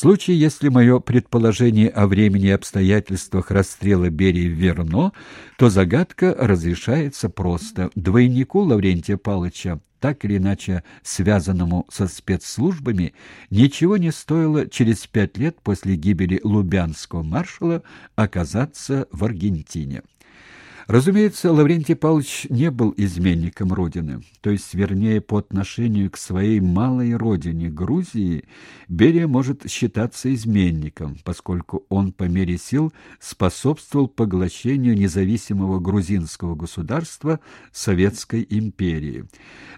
В случае, если мое предположение о времени и обстоятельствах расстрела Берии верно, то загадка разрешается просто. Двойнику Лаврентия Павловича так или иначе связанному со спецслужбами, ничего не стоило через пять лет после гибели лубянского маршала оказаться в Аргентине. Разумеется, Лаврентий Павлович не был изменником Родины, то есть, вернее, по отношению к своей малой родине, Грузии, Берия может считаться изменником, поскольку он по мере сил способствовал поглощению независимого грузинского государства Советской империи.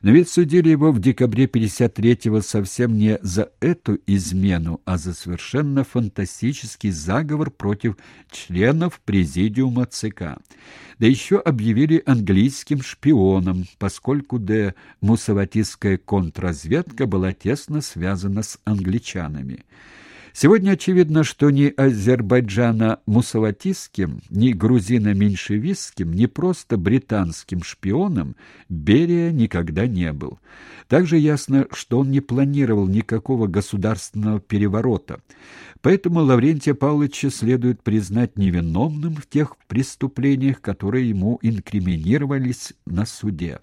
Но ведь судили его в декабре 53-го совсем не за эту измену, а за совершенно фантастический заговор против членов Президиума ЦК да еще объявили английским шпионом, поскольку де мусаватистская контрразведка была тесно связана с англичанами. Сегодня очевидно, что ни азербайджано-мусаватистским, ни грузино-меньшевистским, ни просто британским шпионом Берия никогда не был. Также ясно, что он не планировал никакого государственного переворота. Поэтому Лаврентия Павловича следует признать невиновным в тех преступлениях, которые ему инкриминировались на суде.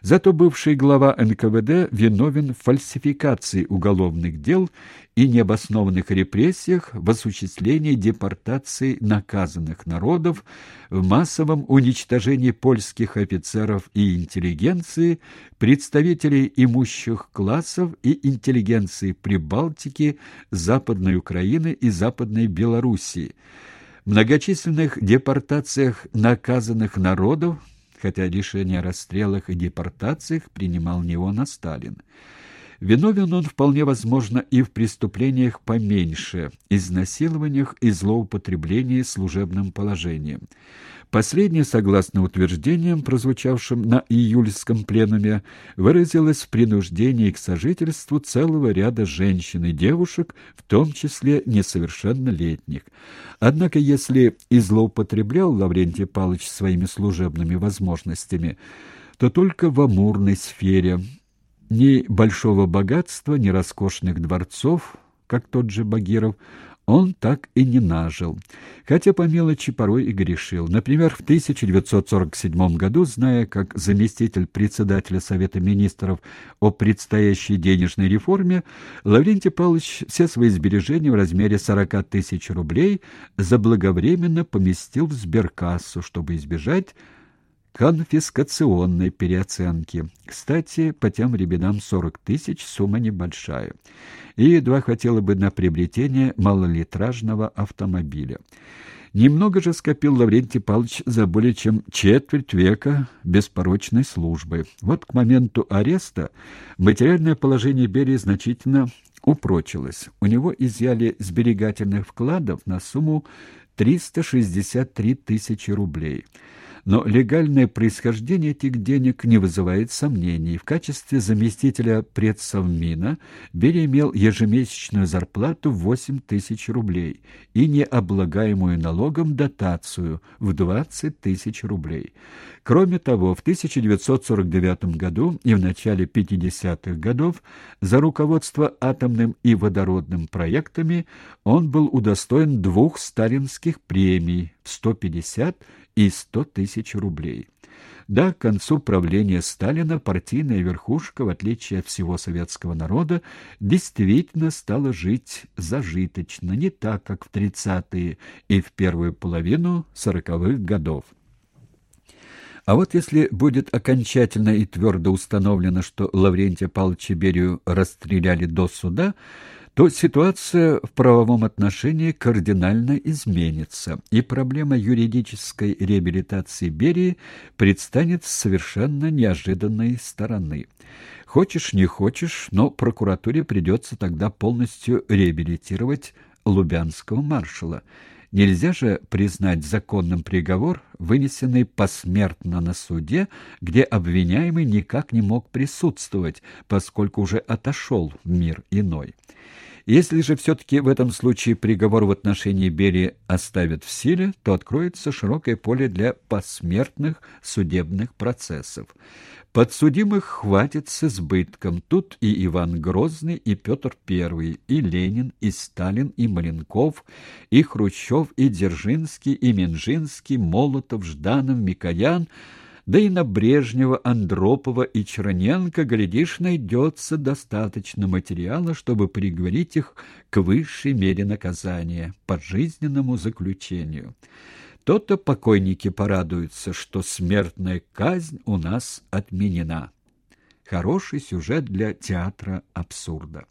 Зато бывший глава НКВД виновен в фальсификации уголовных дел и необоснованных репрессиях, в осуществлении депортации наказанных народов, в массовом уничтожении польских офицеров и интеллигенции, представителей имущих классов и интеллигенции Прибалтики, Западной Украины и Западной Белоруссии, многочисленных депортациях наказанных народов, хотя решение о расстрелах и депортациях принимал не он, а Сталин. Виновен он вполне возможно и в преступлениях поменьше, изнасилованиях и злоупотреблении служебным положением. Последнее, согласно утверждениям, прозвучавшим на июльском пленуме, выразилось в принуждении к сожительству целого ряда женщин и девушек, в том числе несовершеннолетних. Однако, если и злоупотреблял Лаврентий Павлович своими служебными возможностями, то только в амурной сфере. Ни большого богатства, ни роскошных дворцов, как тот же Багиров, он так и не нажил, хотя по мелочи порой и грешил. Например, в 1947 году, зная как заместитель председателя Совета министров о предстоящей денежной реформе, Лаврентий Павлович все свои сбережения в размере 40 тысяч рублей заблаговременно поместил в сберкассу, чтобы избежать конфискационной переоценки. Кстати, по тем временам 40 тысяч сумма небольшая. И едва хватило бы на приобретение малолитражного автомобиля. Немного же скопил Лаврентий Павлович за более чем четверть века беспорочной службы. Вот к моменту ареста материальное положение Берии значительно упрочилось. У него изъяли сберегательных вкладов на сумму 363 тысячи рублей – но легальное происхождение этих денег не вызывает сомнений. В качестве заместителя предсовмина Берия имел ежемесячную зарплату в 8 тысяч рублей и необлагаемую налогом дотацию в 20 тысяч рублей. Кроме того, в 1949 году и в начале 50-х годов за руководство атомным и водородным проектами он был удостоен двух сталинских премий в 150 и 100 тысяч рублей. Да, к концу правления Сталина партийная верхушка, в отличие от всего советского народа, действительно стала жить зажиточно, не так, как в 30-е и в первую половину 40-х годов. А вот если будет окончательно и твердо установлено, что Лаврентия Павловича Берию расстреляли до суда, то ситуация в правовом отношении кардинально изменится, и проблема юридической реабилитации Берии предстанет с совершенно неожиданной стороны. Хочешь, не хочешь, но прокуратуре придется тогда полностью реабилитировать лубянского маршала. Нельзя же признать законным приговор, вынесенный посмертно на суде, где обвиняемый никак не мог присутствовать, поскольку уже отошел в мир иной. Если же все-таки в этом случае приговор в отношении Берии оставят в силе, то откроется широкое поле для посмертных судебных процессов. Подсудимых хватит с избытком. Тут и Иван Грозный, и Петр I, и Ленин, и Сталин, и Маленков, и Хрущев, и Дзержинский, и Минжинский, Молотов, Жданов, Микоян — да и на Брежнева, Андропова и Черненко, глядишь, найдется достаточно материала, чтобы приговорить их к высшей мере наказания, пожизненному заключению. То-то покойники порадуются, что смертная казнь у нас отменена. Хороший сюжет для театра абсурда.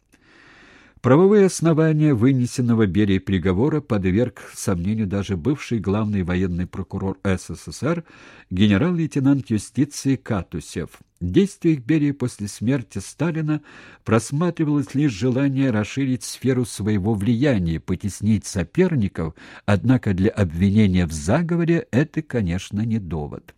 Правовые основания вынесенного Берии приговора подверг сомнению даже бывший главный военный прокурор СССР генерал-лейтенант юстиции Катусев. В Берии после смерти Сталина просматривалось лишь желание расширить сферу своего влияния, потеснить соперников, однако для обвинения в заговоре это, конечно, не довод.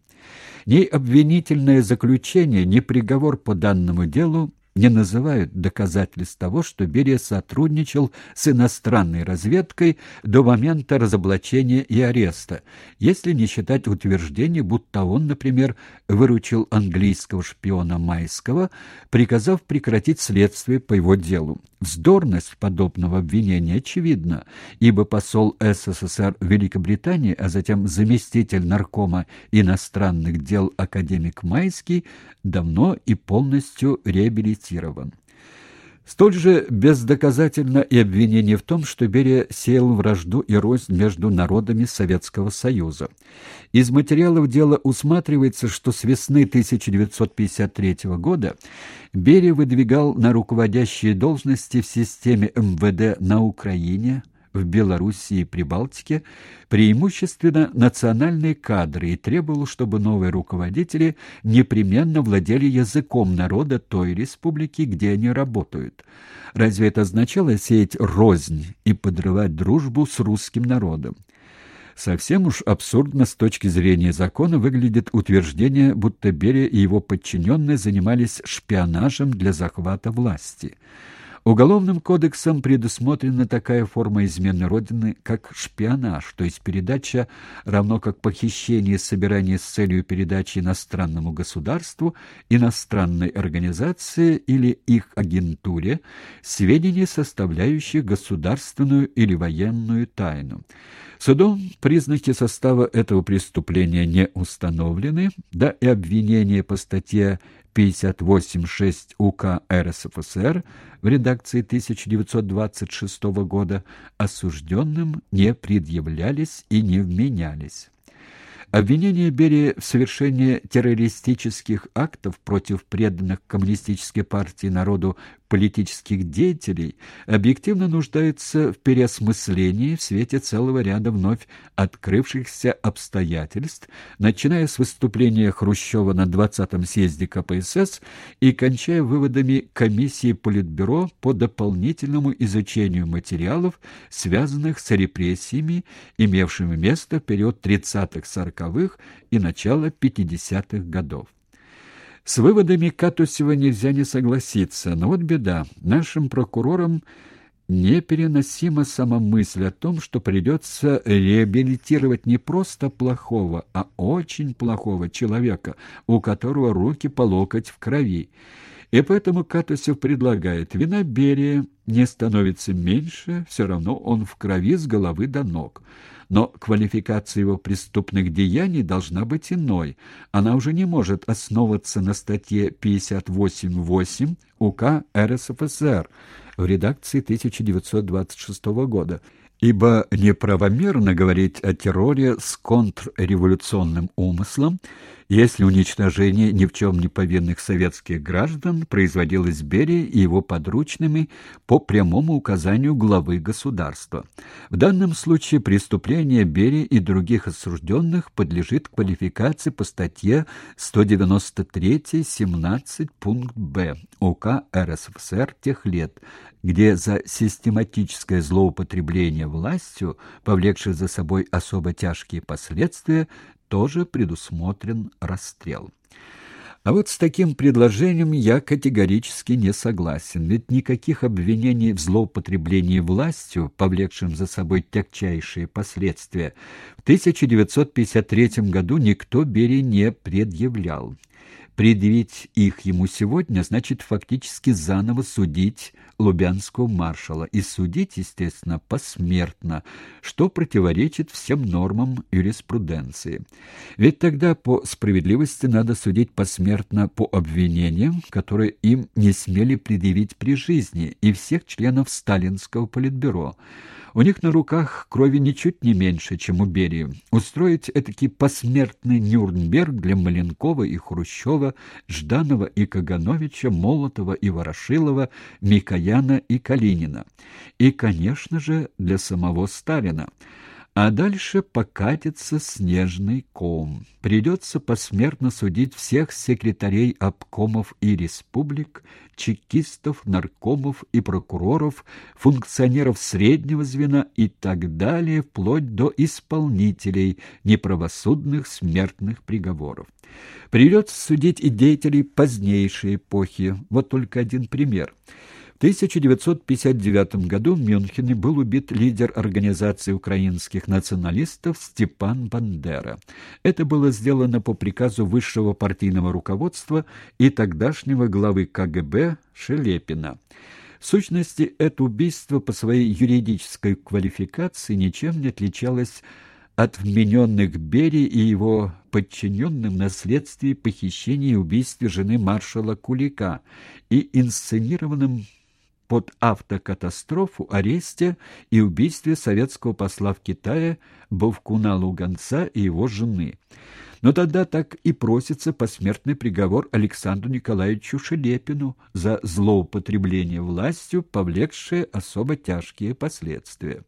Ни обвинительное заключение, ни приговор по данному делу не называют доказательств того, что Берия сотрудничал с иностранной разведкой до момента разоблачения и ареста, если не считать утверждение, будто он, например, выручил английского шпиона Майского, приказав прекратить следствие по его делу. Вздорность подобного обвинения очевидна, ибо посол СССР в Великобритании, а затем заместитель наркома иностранных дел академик Майский давно и полностью реабилитирован. Столь же бездоказательно и обвинение в том, что Берия сеял вражду и рознь между народами Советского Союза. Из материалов дела усматривается, что с весны 1953 года Берия выдвигал на руководящие должности в системе МВД на Украине, в Белоруссии и Прибалтике преимущественно национальные кадры и требовал, чтобы новые руководители непременно владели языком народа той республики, где они работают. Разве это означало сеять рознь и подрывать дружбу с русским народом? Совсем уж абсурдно с точки зрения закона выглядит утверждение, будто Берия и его подчиненные занимались шпионажем для захвата власти. Уголовным кодексом предусмотрена такая форма измены Родины, как шпионаж, то есть передача, равно как похищение и собирание с целью передачи иностранному государству, иностранной организации или их агентуре сведений, составляющих государственную или военную тайну. Судом признаки состава этого преступления не установлены, да и обвинение по статье 58.6 УК РСФСР в редакции 1926 года осужденным не предъявлялись и не вменялись. Обвинение Берии в совершении террористических актов против преданных коммунистической партии народу политических деятелей объективно нуждается в переосмыслении в свете целого ряда вновь открывшихся обстоятельств, начиная с выступления Хрущева на 20-м съезде КПСС и кончая выводами комиссии Политбюро по дополнительному изучению материалов, связанных с репрессиями, имевшими место в период 30-х-40-х и начала 50-х годов. С выводами Катусева нельзя не согласиться, но вот беда. Нашим прокурорам непереносима сама мысль о том, что придется реабилитировать не просто плохого, а очень плохого человека, у которого руки по локоть в крови. И поэтому Катусев предлагает, вина Берия не становится меньше, все равно он в крови с головы до ног но квалификация его преступных деяний должна быть иной. Она уже не может основываться на статье 58.8 УК РСФСР в редакции 1926 года, ибо неправомерно говорить о терроре с контрреволюционным умыслом, если уничтожение ни в чем не повинных советских граждан производилось Берией и его подручными по прямому указанию главы государства. В данном случае преступление Берии и других осужденных подлежит квалификации по статье 193.17 пункт Б УК РСФСР тех лет, где за систематическое злоупотребление властью, повлекшее за собой особо тяжкие последствия, тоже предусмотрен расстрел. А вот с таким предложением я категорически не согласен, ведь никаких обвинений в злоупотреблении властью, повлекшим за собой тягчайшие последствия, в 1953 году никто Берии не предъявлял. Предъявить их ему сегодня значит фактически заново судить лубянского маршала и судить, естественно, посмертно, что противоречит всем нормам юриспруденции. Ведь тогда по справедливости надо судить посмертно по обвинениям, которые им не смели предъявить при жизни, и всех членов сталинского политбюро. У них на руках крови ничуть не меньше, чем у Берии. Устроить этакий посмертный Нюрнберг для Маленкова и Хрущева, Жданова и Кагановича, Молотова и Ворошилова, Микояна и Калинина. И, конечно же, для самого Сталина. А дальше покатится снежный ком. Придется посмертно судить всех секретарей обкомов и республик, чекистов, наркомов и прокуроров, функционеров среднего звена и так далее, вплоть до исполнителей неправосудных смертных приговоров. Придется судить и деятелей позднейшей эпохи. Вот только один пример – в 1959 году в Мюнхене был убит лидер Организации украинских националистов Степан Бандера. Это было сделано по приказу высшего партийного руководства и тогдашнего главы КГБ Шелепина. В сущности, это убийство по своей юридической квалификации ничем не отличалось от вмененных Бери и его подчиненным на следствии похищения и убийства жены маршала Кулика и инсценированным под автокатастрофу, аресте и убийстве советского посла в Китае Бовкуна Луганца и его жены. Но тогда так и просится посмертный приговор Александру Николаевичу Шелепину за злоупотребление властью, повлекшее особо тяжкие последствия.